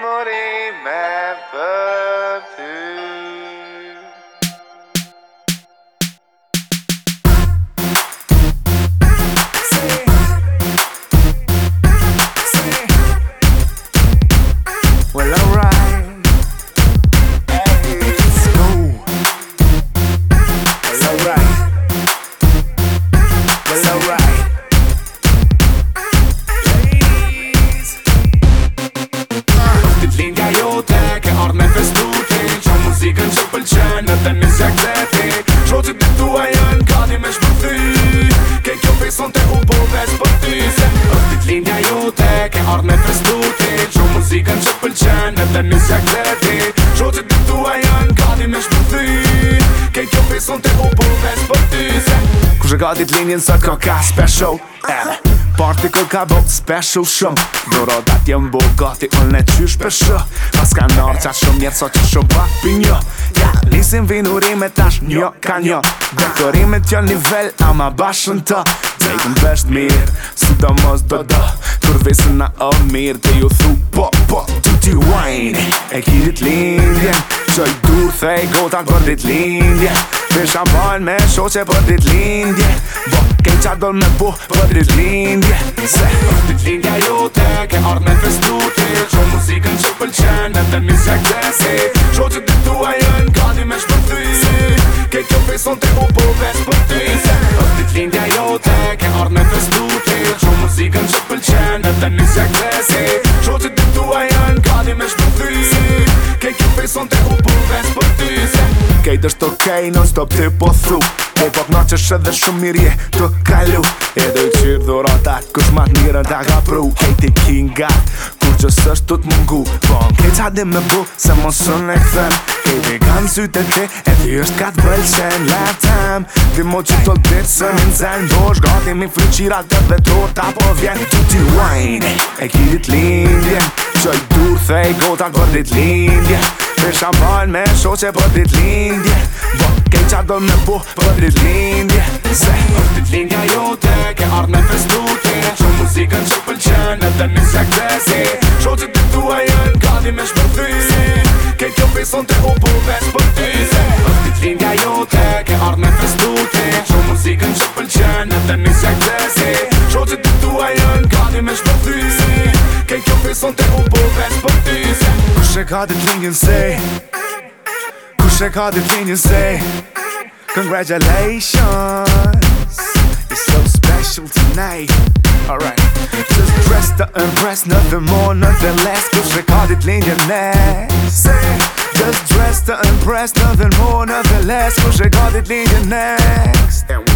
l'amour Well, alright. se kleti Qo që të tu e jën, ka një me shpërti Ke kjo fejson të u po dhe s'përti Se është dit linja jote, ke ardhë me festuti Qo muzikën që pëlqen, e dhe mi se kleti Qo që të tu e jën, ka një me shpërti Ke kjo fejson të u po dhe s'përti Se kushe ka dit linjen, sot të ka ka special Eh, Particle ka bëgë special shumë Doro datë jem bëgë gati unë e qysh për shë Pas ka nërë qatë shumë njerë so që shumë bapi një Ja, lisim vinurime tash njo ka një Dekorime tjo nivel ama bashën të Të ikëm besht mirë, si do mos do do Kur vesën na o mirë të ju thu po po Tuti wine, e kirit lindje Qoj dur thej gota kërdit lindje Vesham po mal me shoqe për drit lindje Bo, kej qa dol me bu për drit lindje Se për dit lindja ju te ke ardh me festu ti Qo muzikën që pëlqen me të misja kdesi Qo që të tua jën ka di me shpër Kej kjo feson të u po vesh për ty Se për drit lindja ju te ke ardh me festu ti Qo muzikën që pëlqen me të misja kdesi Qo që të tua jën ka di me shpër ty Kej kjo feson të u po vesh për ty Se për drit lindja ju ke ardh me festu ti skate është okej, okay, non stop t'y po thu Po pop në që shë dhe shumë mirje të kalu Edhe i qirë dhurata, kush matë njërën të aga pru Kejti king gat, kur që sështë të të mungu Bon, po kejtë hadi me bu, se mon sën e këthëm Kejti kam sy të tje, e ti është katë bëllëshen La tem, di mo që të ditë së një nëzën Bosh, gati mi fryqira të dhe torta po vjen Tu ti wine, e kirit lindje Që i dur, thej gota, kërdit lindje Se shkam me shoqe për dit lindje Bo, jo, kej qa do me buh për dit lindje Se, për dit lindja jote, ke ardh me festu ti Qo muzikën që pëlqen, edhe në sjak dhe si Shoqe të duaj jën, gati me shpërthy Kej kjo vison të u buh vesh për Se, për dit lindja jote, ke ardh me festu ti Qo muzikën që pëlqen, edhe në sjak dhe si Shoqe të duaj jën, gati me shpërthy Kej kjo vison të u buh vesh për Kushe ka të të njën se Kushe ka të të njën Congratulations it's so special tonight Alright Just dress to impress Nothing more, nothing less Kushe ka të të njën se Just dress to impress Nothing more, nothing less Kushe ka të të njën next And we